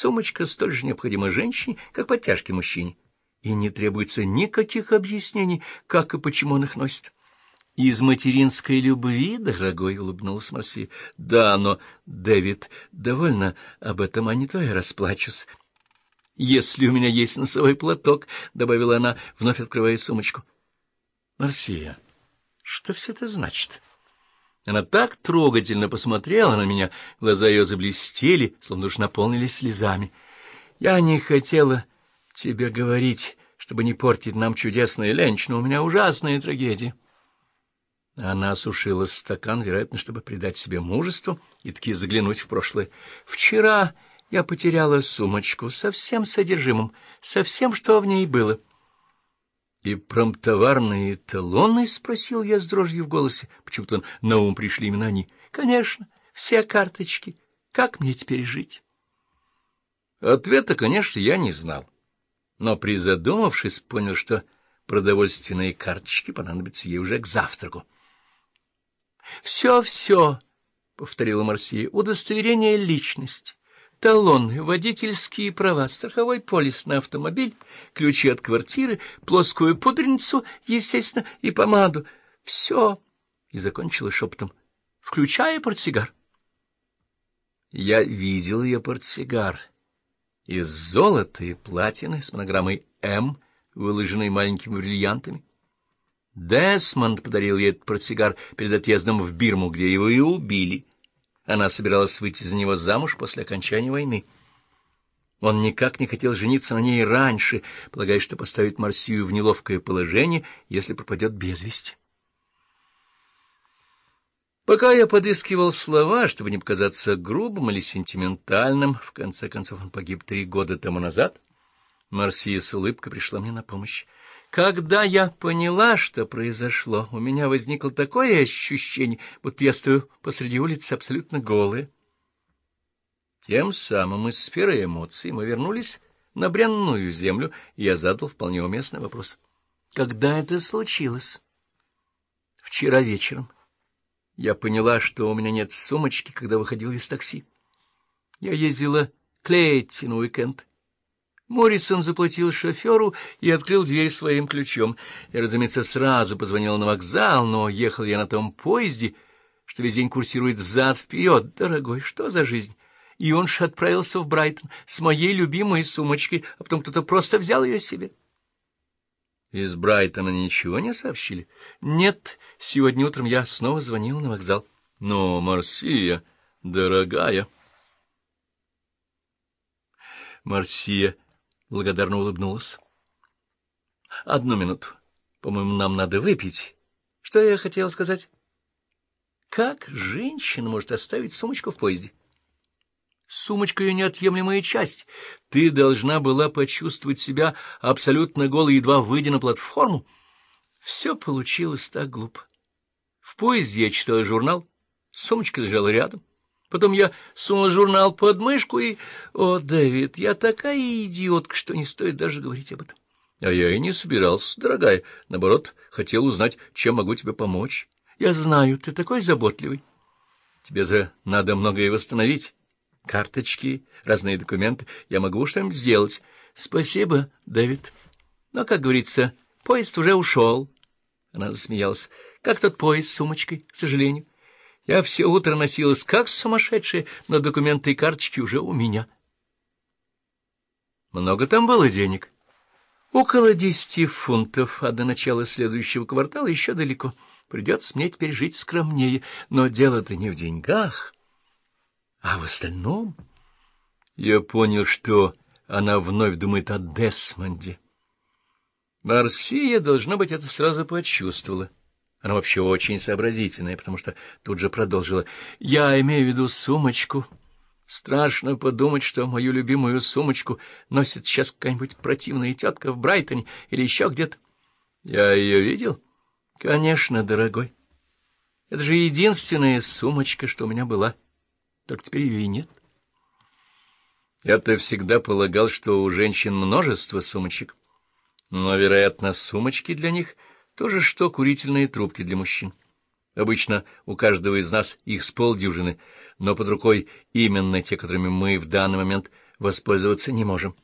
Сумочка столь же необходима женщине, как подтяжки мужчине. И не требуется никаких объяснений, как и почему он их носит. «Из материнской любви, дорогой», — улыбнулась Марсия. «Да, но, Дэвид, довольно об этом, а не то я расплачусь». «Если у меня есть носовой платок», — добавила она, вновь открывая сумочку. «Марсия, что все это значит?» Она так трогательно посмотрела на меня, глаза ее заблестели, словно уж наполнились слезами. «Я не хотела тебе говорить, чтобы не портить нам чудесное ленч, но у меня ужасная трагедия». Она осушила стакан, вероятно, чтобы придать себе мужество и таки заглянуть в прошлое. «Вчера я потеряла сумочку со всем содержимым, со всем, что в ней было». — И промтоварные талоны? — спросил я с дрожью в голосе. Почему-то на ум пришли именно они. — Конечно, все карточки. Как мне теперь жить? Ответа, конечно, я не знал. Но, призадумавшись, понял, что продовольственные карточки понадобятся ей уже к завтраку. «Все, — все-все, — повторила Марсия, — удостоверение личности талоны, водительские права, страховой полис на автомобиль, ключи от квартиры, плоскую пудреницу, естественно, и помаду. Все. И закончила шепотом, включая портсигар. Я видел ее портсигар. Из золота и платины с монограммой «М», выложенной маленькими бриллиантами. Десмонд подарил ей этот портсигар перед отъездом в Бирму, где его и убили. Она собиралась выйти за него замуж после окончания войны. Он никак не хотел жениться на ней раньше, полагая, что поставит Марсию в неловкое положение, если пропадет без вести. Пока я подыскивал слова, чтобы не показаться грубым или сентиментальным, в конце концов он погиб три года тому назад, Марсия с улыбкой пришла мне на помощь. Когда я поняла, что произошло, у меня возникло такое ощущение, будто я стою посреди улицы абсолютно голая. Тем самым из сферы эмоций мы вернулись на бренную землю, и я задал вполне уместный вопрос. Когда это случилось? Вчера вечером. Я поняла, что у меня нет сумочки, когда выходила из такси. Я ездила к Лейти на уикенд. Моррисон заплатил шоферу и открыл дверь своим ключом. Я, разумеется, сразу позвонил на вокзал, но ехал я на том поезде, что весь день курсирует взад-вперед. Дорогой, что за жизнь? И он же отправился в Брайтон с моей любимой сумочкой, а потом кто-то просто взял ее себе. Из Брайтона ничего не сообщили? Нет, сегодня утром я снова звонил на вокзал. Но, Марсия, дорогая... Марсия благодарно улыбнулась. — Одну минуту. По-моему, нам надо выпить. Что я хотела сказать? Как женщина может оставить сумочку в поезде? Сумочка — ее неотъемлемая часть. Ты должна была почувствовать себя абсолютно голой, едва выйдя на платформу. Все получилось так глупо. В поезде я читала журнал, сумочка лежала рядом. Потом я сунул журнал под мышку и... О, Дэвид, я такая идиотка, что не стоит даже говорить об этом. А я и не собирался, дорогая. Наоборот, хотел узнать, чем могу тебе помочь. Я знаю, ты такой заботливый. Тебе же надо многое восстановить. Карточки, разные документы. Я могу что-нибудь сделать. Спасибо, Дэвид. Но, как говорится, поезд уже ушел. Она засмеялась. Как тот поезд с сумочкой, к сожалению. Я все утро носилась как сумасшедшая, но документы и карточки уже у меня. Много там было денег? Около десяти фунтов, а до начала следующего квартала еще далеко. Придется мне теперь жить скромнее, но дело-то не в деньгах, а в остальном. Я понял, что она вновь думает о Десмонде. Марсия, должно быть, это сразу почувствовала. Она вообще очень сообразительная, потому что тут же продолжила. «Я имею в виду сумочку. Страшно подумать, что мою любимую сумочку носит сейчас какая-нибудь противная тетка в Брайтоне или еще где-то. Я ее видел? Конечно, дорогой. Это же единственная сумочка, что у меня была. Только теперь ее и нет. Я-то всегда полагал, что у женщин множество сумочек. Но, вероятно, сумочки для них — то же, что курительные трубки для мужчин. Обычно у каждого из нас их с полдюжины, но под рукой именно те, которыми мы в данный момент воспользоваться не можем.